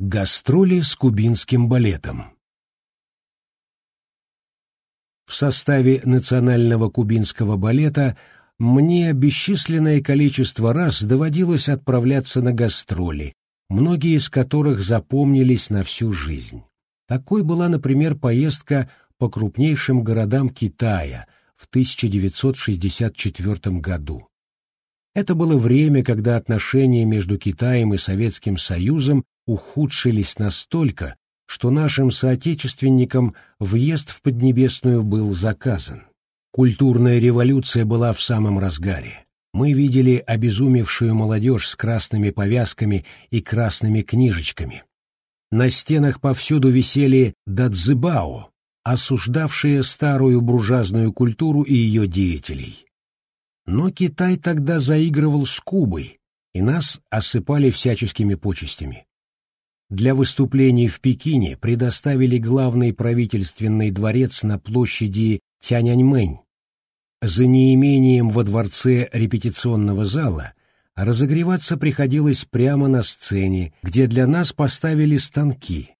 Гастроли с кубинским балетом В составе национального кубинского балета мне бесчисленное количество раз доводилось отправляться на гастроли, многие из которых запомнились на всю жизнь. Такой была, например, поездка по крупнейшим городам Китая в 1964 году. Это было время, когда отношения между Китаем и Советским Союзом ухудшились настолько, что нашим соотечественникам въезд в Поднебесную был заказан. Культурная революция была в самом разгаре. Мы видели обезумевшую молодежь с красными повязками и красными книжечками. На стенах повсюду висели дадзыбао, осуждавшие старую буржуазную культуру и ее деятелей. Но Китай тогда заигрывал с Кубой, и нас осыпали всяческими почестями. Для выступлений в Пекине предоставили главный правительственный дворец на площади Тяньаньмэнь. За неимением во дворце репетиционного зала разогреваться приходилось прямо на сцене, где для нас поставили станки.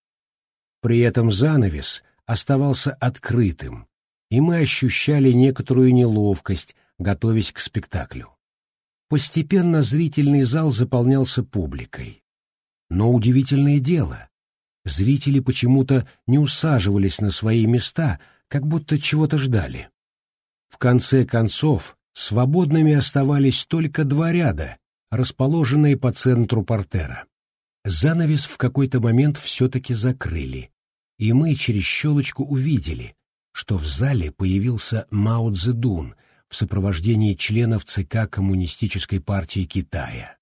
При этом занавес оставался открытым, и мы ощущали некоторую неловкость, готовясь к спектаклю. Постепенно зрительный зал заполнялся публикой. Но удивительное дело, зрители почему-то не усаживались на свои места, как будто чего-то ждали. В конце концов, свободными оставались только два ряда, расположенные по центру портера. Занавес в какой-то момент все-таки закрыли, и мы через щелочку увидели, что в зале появился Мао Цзэдун в сопровождении членов ЦК Коммунистической партии Китая.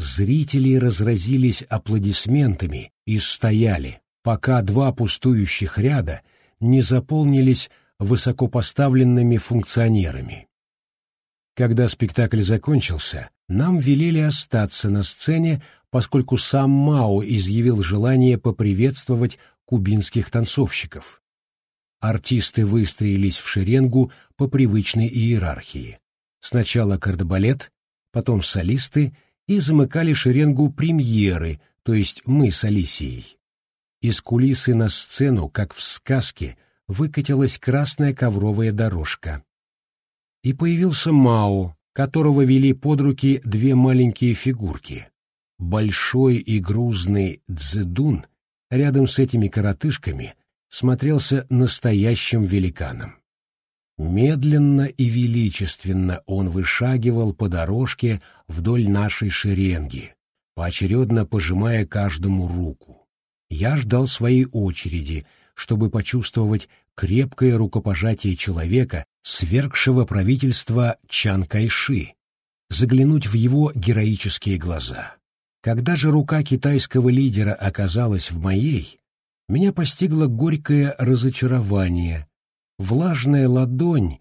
Зрители разразились аплодисментами и стояли, пока два пустующих ряда не заполнились высокопоставленными функционерами. Когда спектакль закончился, нам велели остаться на сцене, поскольку сам Мао изъявил желание поприветствовать кубинских танцовщиков. Артисты выстроились в шеренгу по привычной иерархии. Сначала кардебалет, потом солисты — и замыкали шеренгу премьеры, то есть мы с Алисией. Из кулисы на сцену, как в сказке, выкатилась красная ковровая дорожка. И появился Мао, которого вели под руки две маленькие фигурки. Большой и грузный Цзэдун рядом с этими коротышками смотрелся настоящим великаном. Медленно и величественно он вышагивал по дорожке вдоль нашей шеренги, поочередно пожимая каждому руку. Я ждал своей очереди, чтобы почувствовать крепкое рукопожатие человека, свергшего правительство Чан Кайши, заглянуть в его героические глаза. Когда же рука китайского лидера оказалась в моей, меня постигло горькое разочарование — Влажная ладонь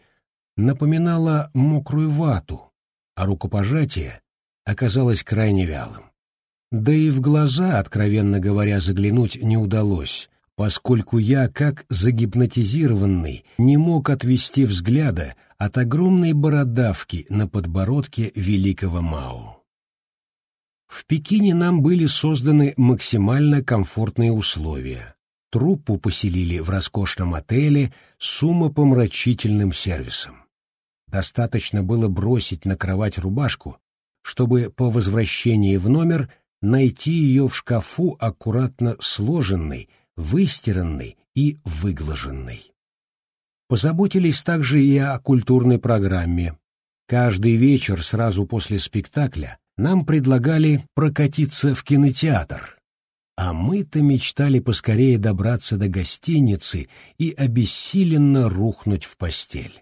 напоминала мокрую вату, а рукопожатие оказалось крайне вялым. Да и в глаза, откровенно говоря, заглянуть не удалось, поскольку я, как загипнотизированный, не мог отвести взгляда от огромной бородавки на подбородке великого Мао. В Пекине нам были созданы максимально комфортные условия. Труппу поселили в роскошном отеле с умопомрачительным сервисом. Достаточно было бросить на кровать рубашку, чтобы по возвращении в номер найти ее в шкафу аккуратно сложенной, выстиранной и выглаженной. Позаботились также и о культурной программе. Каждый вечер сразу после спектакля нам предлагали прокатиться в кинотеатр, а мы-то мечтали поскорее добраться до гостиницы и обессиленно рухнуть в постель.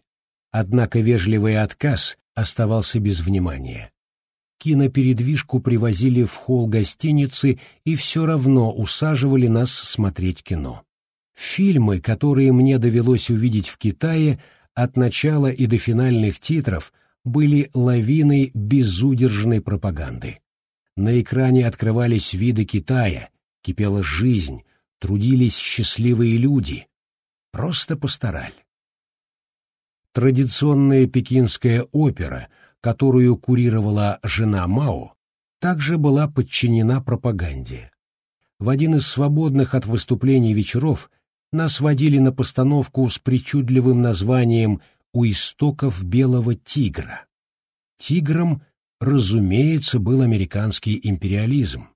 Однако вежливый отказ оставался без внимания. Кинопередвижку привозили в холл гостиницы и все равно усаживали нас смотреть кино. Фильмы, которые мне довелось увидеть в Китае, от начала и до финальных титров были лавиной безудержной пропаганды. На экране открывались виды Китая, кипела жизнь, трудились счастливые люди. Просто постарали. Традиционная пекинская опера, которую курировала жена Мао, также была подчинена пропаганде. в один из свободных от выступлений вечеров нас водили на постановку с причудливым названием «У истоков белого тигра». Тигром, разумеется, был американский империализм.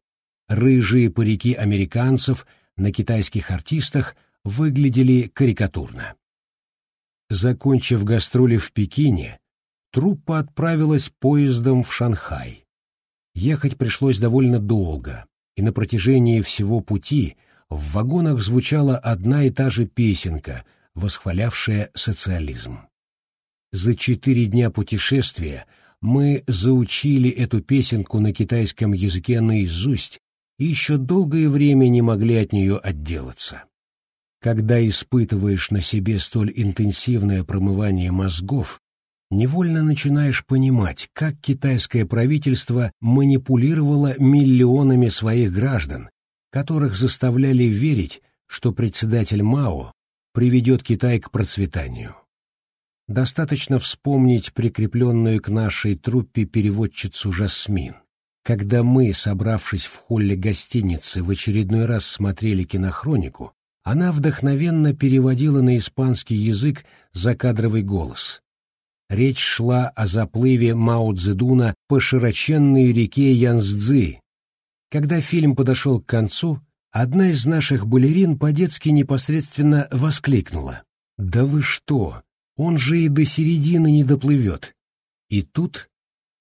Рыжие парики американцев на китайских артистах выглядели карикатурно. Закончив гастроли в Пекине, труппа отправилась поездом в Шанхай. Ехать пришлось довольно долго, и на протяжении всего пути в вагонах звучала одна и та же песенка, восхвалявшая социализм. За четыре дня путешествия мы заучили эту песенку на китайском языке наизусть и еще долгое время не могли от нее отделаться. Когда испытываешь на себе столь интенсивное промывание мозгов, невольно начинаешь понимать, как китайское правительство манипулировало миллионами своих граждан, которых заставляли верить, что председатель Мао приведет Китай к процветанию. Достаточно вспомнить прикрепленную к нашей труппе переводчицу Жасмин. Когда мы, собравшись в холле гостиницы, в очередной раз смотрели кинохронику, она вдохновенно переводила на испанский язык закадровый голос. Речь шла о заплыве Мао Цзэдуна по широченной реке Янцзы. Когда фильм подошел к концу, одна из наших балерин по-детски непосредственно воскликнула. «Да вы что! Он же и до середины не доплывет!» И тут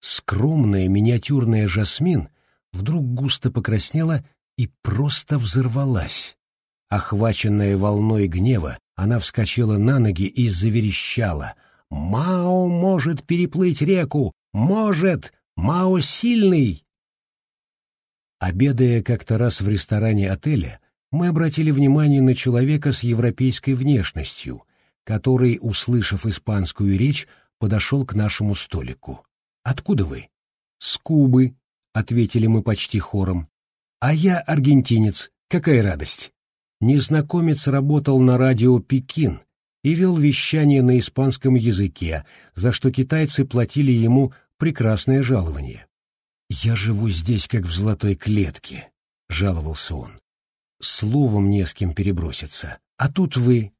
скромная миниатюрная Жасмин вдруг густо покраснела и просто взорвалась. Охваченная волной гнева, она вскочила на ноги и заверещала — Мао может переплыть реку! Может! Мао сильный!» Обедая как-то раз в ресторане отеля, мы обратили внимание на человека с европейской внешностью, который, услышав испанскую речь, подошел к нашему столику. «Откуда вы?» «С Кубы», — ответили мы почти хором. «А я аргентинец. Какая радость!» Незнакомец работал на радио «Пекин», и вел вещание на испанском языке, за что китайцы платили ему прекрасное жалование. «Я живу здесь, как в золотой клетке», — жаловался он. «Словом не с кем переброситься. А тут вы.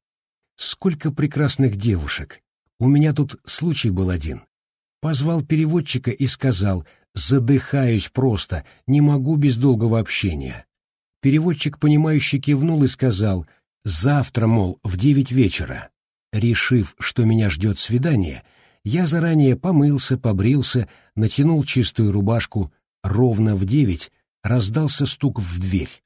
Сколько прекрасных девушек. У меня тут случай был один. Позвал переводчика и сказал, задыхаюсь просто, не могу без долгого общения. Переводчик, понимающий, кивнул и сказал — Завтра, мол, в девять вечера. Решив, что меня ждет свидание, я заранее помылся, побрился, натянул чистую рубашку. Ровно в девять раздался стук в дверь.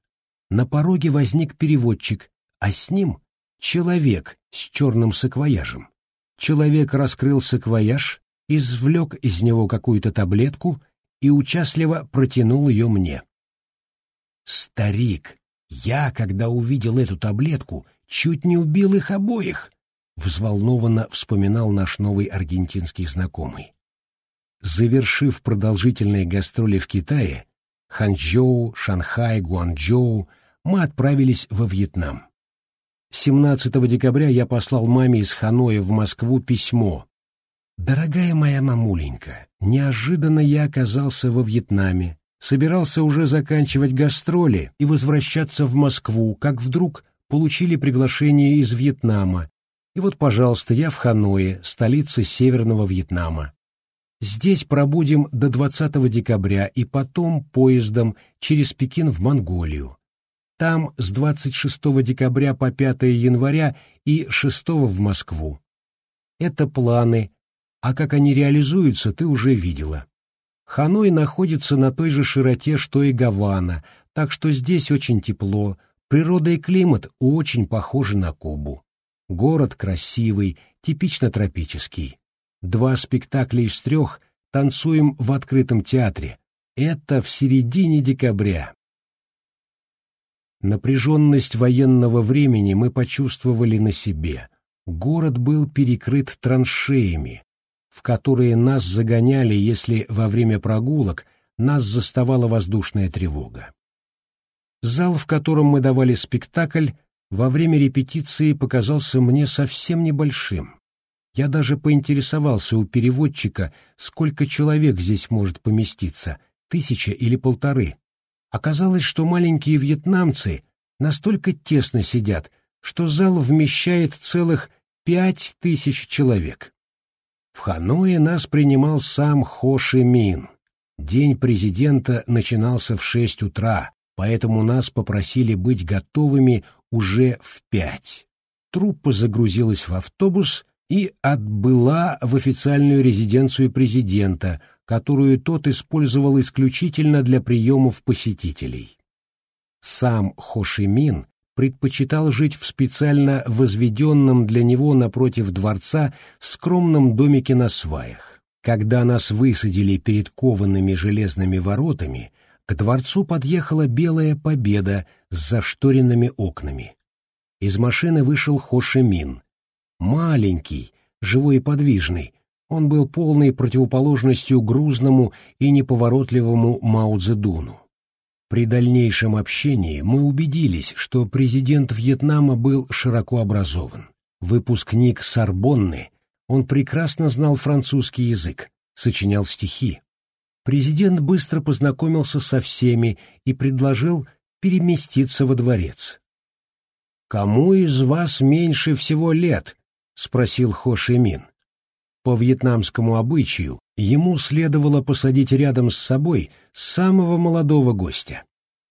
На пороге возник переводчик, а с ним человек с черным саквояжем. Человек раскрыл саквояж, извлек из него какую-то таблетку и участливо протянул ее мне. Старик, я, когда увидел эту таблетку, чуть не убил их обоих, взволнованно вспоминал наш новый аргентинский знакомый. Завершив продолжительные гастроли в Китае, Ханчжоу, Шанхай, Гуанчжоу, мы отправились во Вьетнам. 17 декабря я послал маме из Ханоя в Москву письмо. «Дорогая моя мамуленька, неожиданно я оказался во Вьетнаме, собирался уже заканчивать гастроли и возвращаться в Москву, как вдруг получили приглашение из Вьетнама. И вот, пожалуйста, я в Ханое, столице Северного Вьетнама. Здесь пробудем до 20 декабря и потом поездом через Пекин в Монголию. Там с 26 декабря по 5 января и 6 в Москву. Это планы, а как они реализуются, ты уже видела. Ханой находится на той же широте, что и Гавана, так что здесь очень тепло, природа и климат очень похожи на Кубу. Город красивый, типично тропический. Два спектакля из трех танцуем в открытом театре. Это в середине декабря. Напряженность военного времени мы почувствовали на себе. Город был перекрыт траншеями, в которые нас загоняли, если во время прогулок нас заставала воздушная тревога. Зал, в котором мы давали спектакль, во время репетиции показался мне совсем небольшим. Я даже поинтересовался у переводчика, сколько человек здесь может поместиться, тысяча или полторы. Оказалось, что маленькие вьетнамцы настолько тесно сидят, что зал вмещает целых пять тысяч человек. В Ханое нас принимал сам Хо Ши Мин. День президента начинался в шесть утра, поэтому нас попросили быть готовыми уже в пять. Труппа загрузилась в автобус и отбыла в официальную резиденцию президента, которую тот использовал исключительно для приемов посетителей. Сам Хошимин предпочитал жить в специально возведенном для него напротив дворца скромном домике на сваях. Когда нас высадили перед коваными железными воротами, к дворцу подъехала белая победа с зашторенными окнами. Из машины вышел Хошимин. Маленький, живой и подвижный, он был полной противоположностью грузному и неповоротливому Мао Цзэдуну. При дальнейшем общении мы убедились, что президент Вьетнама был широко образован. Выпускник Сорбонны, он прекрасно знал французский язык, сочинял стихи. Президент быстро познакомился со всеми и предложил переместиться во дворец. «Кому из вас меньше всего лет?» — спросил Хо Ши Мин. По вьетнамскому обычаю ему следовало посадить рядом с собой самого молодого гостя.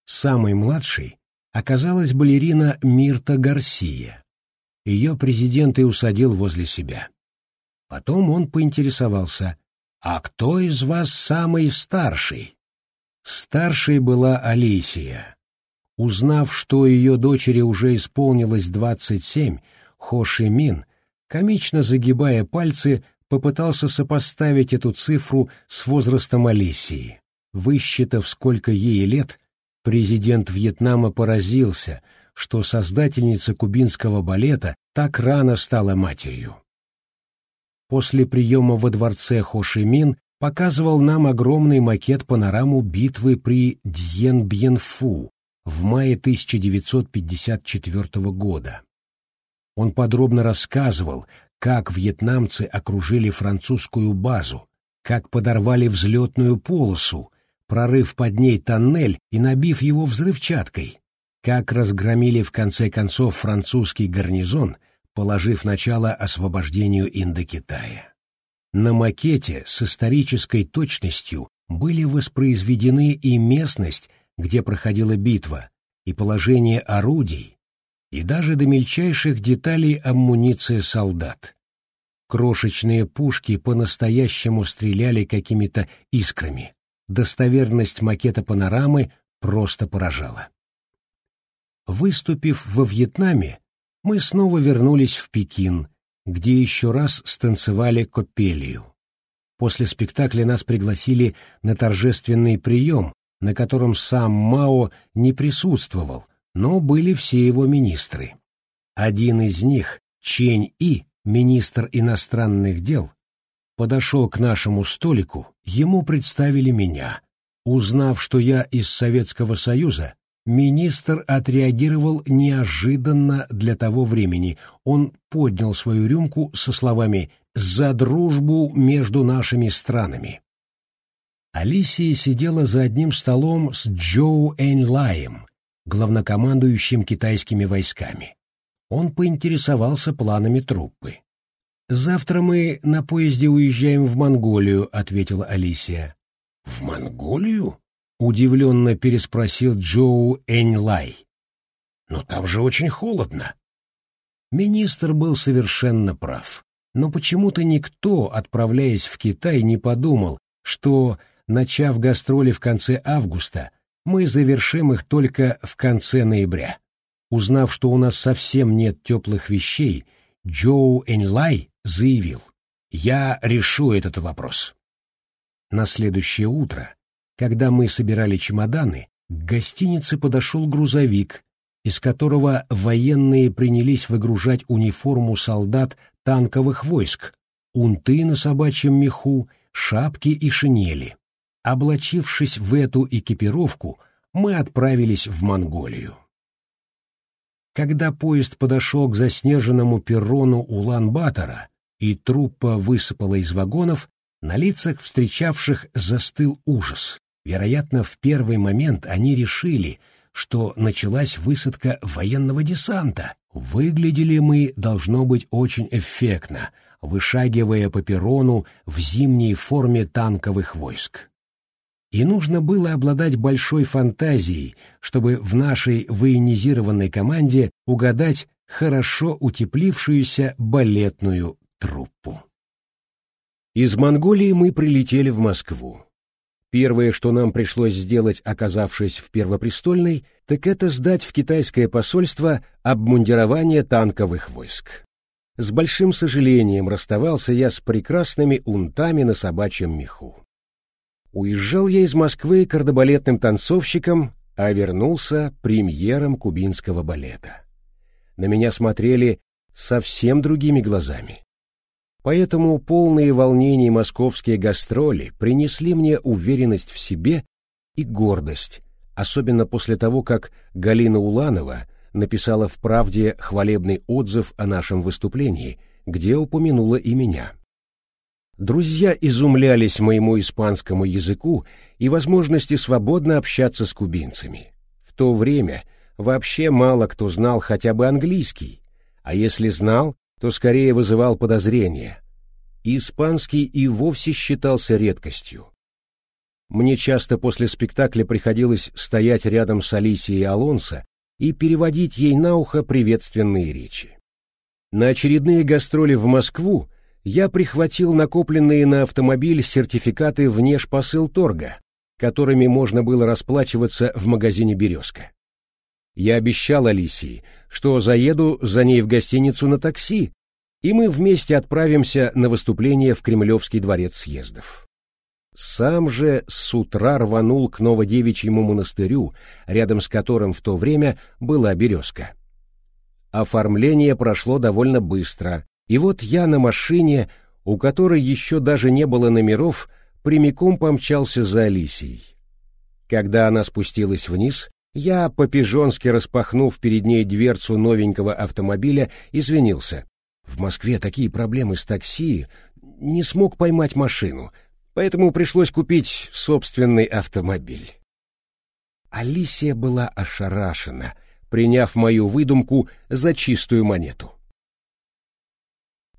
Самой младшей оказалась балерина Мирта Гарсия. Ее президент и усадил возле себя. Потом он поинтересовался, «А кто из вас самый старший?» Старшей была Алисия. Узнав, что ее дочери уже исполнилось двадцать семь, Хо Ши Мин, комично загибая пальцы, попытался сопоставить эту цифру с возрастом Алисии. Высчитав, сколько ей лет, президент Вьетнама поразился, что создательница кубинского балета так рано стала матерью. После приема во дворце Хошимин показывал нам огромный макет-панораму битвы при Дьен-Бьен-Фу в мае 1954 года. Он подробно рассказывал, как вьетнамцы окружили французскую базу, как подорвали взлетную полосу, прорыв под ней тоннель и набив его взрывчаткой, как разгромили в конце концов французский гарнизон, положив начало освобождению Индокитая. На макете с исторической точностью были воспроизведены и местность, где проходила битва, и положение орудий, и даже до мельчайших деталей амуниции солдат. Крошечные пушки по-настоящему стреляли какими-то искрами. Достоверность макета панорамы просто поражала. Выступив во Вьетнаме, мы снова вернулись в Пекин, где еще раз станцевали копелию. После спектакля нас пригласили на торжественный прием, на котором сам Мао не присутствовал, но были все его министры. Один из них, Чень И, министр иностранных дел, подошел к нашему столику, ему представили меня. Узнав, что я из Советского Союза, министр отреагировал неожиданно для того времени. Он поднял свою рюмку со словами «За дружбу между нашими странами». Алисия сидела за одним столом с Джоу Эньлаем, главнокомандующим китайскими войсками. Он поинтересовался планами труппы. «Завтра мы на поезде уезжаем в Монголию», — ответила Алисия. «В Монголию?» — удивленно переспросил Джоу Эньлай. «Но там же очень холодно». Министр был совершенно прав. Но почему-то никто, отправляясь в Китай, не подумал, что, начав гастроли в конце августа, мы завершим их только в конце ноября. Узнав, что у нас совсем нет теплых вещей, Джоу Эньлай заявил, «Я решу этот вопрос». На следующее утро, когда мы собирали чемоданы, к гостинице подошел грузовик, из которого военные принялись выгружать униформу солдат танковых войск, унты на собачьем меху, шапки и шинели. Облачившись в эту экипировку, мы отправились в Монголию. Когда поезд подошел к заснеженному перрону Улан-Батора и труппа высыпала из вагонов, на лицах встречавших застыл ужас. Вероятно, в первый момент они решили, что началась высадка военного десанта. Выглядели мы, должно быть, очень эффектно, вышагивая по перрону в зимней форме танковых войск. И нужно было обладать большой фантазией, чтобы в нашей военизированной команде угадать хорошо утеплившуюся балетную труппу. Из Монголии мы прилетели в Москву. Первое, что нам пришлось сделать, оказавшись в Первопрестольной, так это сдать в китайское посольство обмундирование танковых войск. С большим сожалением расставался я с прекрасными унтами на собачьем меху. Уезжал я из Москвы кардебалетным танцовщиком, а вернулся премьером кубинского балета. На меня смотрели совсем другими глазами. Поэтому полные волнений московские гастроли принесли мне уверенность в себе и гордость, особенно после того, как Галина Уланова написала в «Правде» хвалебный отзыв о нашем выступлении, где упомянула и меня. Друзья изумлялись моему испанскому языку и возможности свободно общаться с кубинцами. В то время вообще мало кто знал хотя бы английский, а если знал, то скорее вызывал подозрения. Испанский и вовсе считался редкостью. Мне часто после спектакля приходилось стоять рядом с Алисией Алонсо и переводить ей на ухо приветственные речи. На очередные гастроли в Москву я прихватил накопленные на автомобиль сертификаты внешпосылторга, которыми можно было расплачиваться в магазине «Березка». Я обещал Алисии, что заеду за ней в гостиницу на такси, и мы вместе отправимся на выступление в Кремлевский дворец съездов. Сам же с утра рванул к Новодевичьему монастырю, рядом с которым в то время была березка. Оформление прошло довольно быстро, и вот я на машине, у которой еще даже не было номеров, прямиком помчался за Алисией. Когда она спустилась вниз, я, по-пижонски распахнув перед ней дверцу новенького автомобиля, извинился. В Москве такие проблемы с такси, не смог поймать машину, поэтому пришлось купить собственный автомобиль. Алисия была ошарашена, приняв мою выдумку за чистую монету.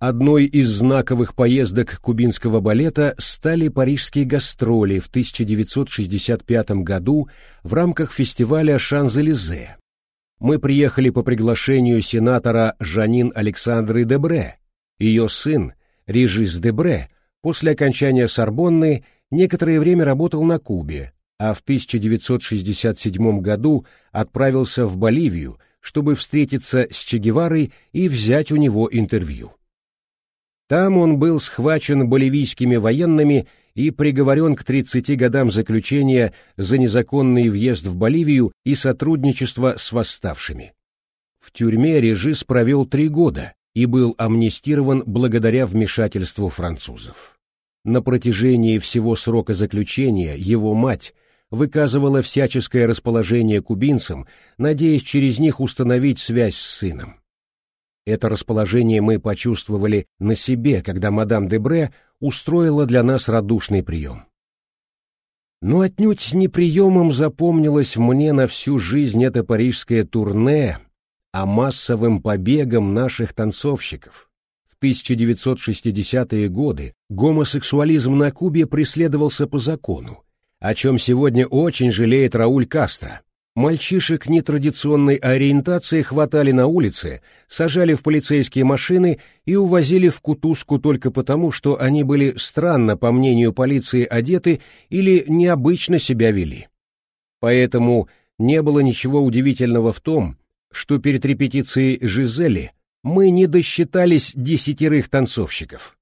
Одной из знаковых поездок кубинского балета стали парижские гастроли в 1965 году в рамках фестиваля «Шанзелизе». Мы приехали по приглашению сенатора Жанин Александры Дебре. Ее сын, Режис Дебре, после окончания Сорбонны некоторое время работал на Кубе, а в 1967 году отправился в Боливию, чтобы встретиться с Че Геварой и взять у него интервью. Там он был схвачен боливийскими военными и приговорен к 30 годам заключения за незаконный въезд в Боливию и сотрудничество с восставшими. В тюрьме Режис провел три года и был амнистирован благодаря вмешательству французов. На протяжении всего срока заключения его мать выказывала всяческое расположение кубинцам, надеясь через них установить связь с сыном. Это расположение мы почувствовали на себе, когда мадам Дебре устроила для нас радушный прием. Но отнюдь не приемом запомнилось мне на всю жизнь это парижское турне, а массовым побегом наших танцовщиков. В 1960-е годы гомосексуализм на Кубе преследовался по закону, о чем сегодня очень жалеет Рауль Кастро. Мальчишек нетрадиционной ориентации хватали на улице, сажали в полицейские машины и увозили в кутузку только потому, что они были странно, по мнению полиции, одеты или необычно себя вели. Поэтому не было ничего удивительного в том, что перед репетицией Жизели мы не досчитались десятерых танцовщиков.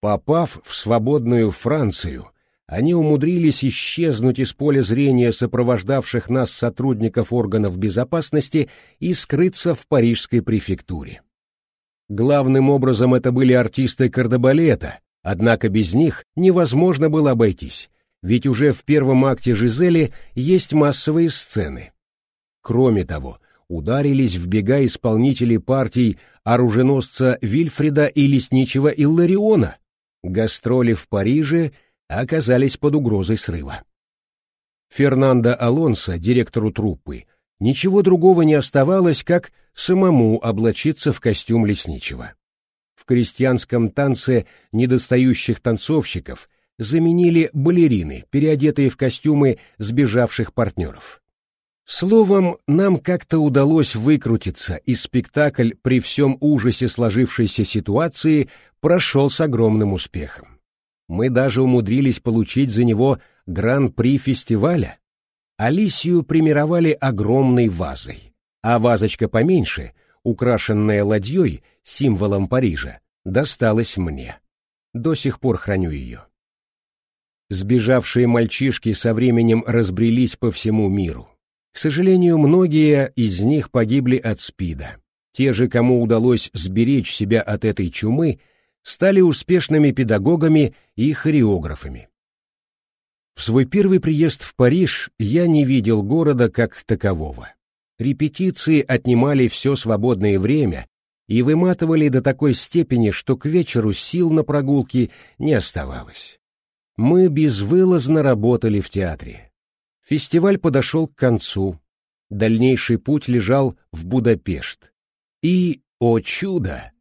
Попав в свободную Францию, они умудрились исчезнуть из поля зрения сопровождавших нас сотрудников органов безопасности и скрыться в парижской префектуре. Главным образом это были артисты кардебалета, однако без них невозможно было обойтись, ведь уже в первом акте Жизели есть массовые сцены. Кроме того, ударились в бега исполнители партий оруженосца Вильфрида и лесничего Иллариона. Гастроли в Париже — оказались под угрозой срыва. Фернандо Алонсо, директору труппы, ничего другого не оставалось, как самому облачиться в костюм лесничего. В крестьянском танце недостающих танцовщиков заменили балерины, переодетые в костюмы сбежавших партнеров. Словом, нам как-то удалось выкрутиться, и спектакль при всем ужасе сложившейся ситуации прошел с огромным успехом. Мы даже умудрились получить за него гран-при фестиваля. Алисию примировали огромной вазой, а вазочка поменьше, украшенная ладьей, символом Парижа, досталась мне. До сих пор храню ее. Сбежавшие мальчишки со временем разбрелись по всему миру. К сожалению, многие из них погибли от СПИДа. Те же, кому удалось сберечь себя от этой чумы, стали успешными педагогами и хореографами. В свой первый приезд в Париж я не видел города как такового. Репетиции отнимали все свободное время и выматывали до такой степени, что к вечеру сил на прогулки не оставалось. Мы безвылазно работали в театре. Фестиваль подошел к концу. Дальнейший путь лежал в Будапешт. И, о чудо,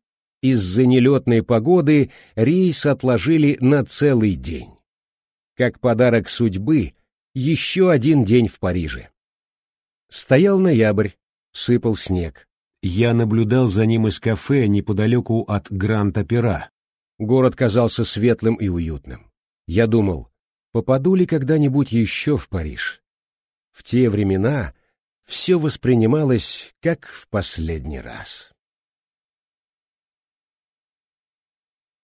из-за нелетной погоды рейс отложили на целый день. Как подарок судьбы, еще один день в Париже. Стоял ноябрь, сыпал снег. Я наблюдал за ним из кафе неподалеку от Гранд-Опера. Город казался светлым и уютным. Я думал, попаду ли когда-нибудь еще в Париж. В те времена все воспринималось как в последний раз.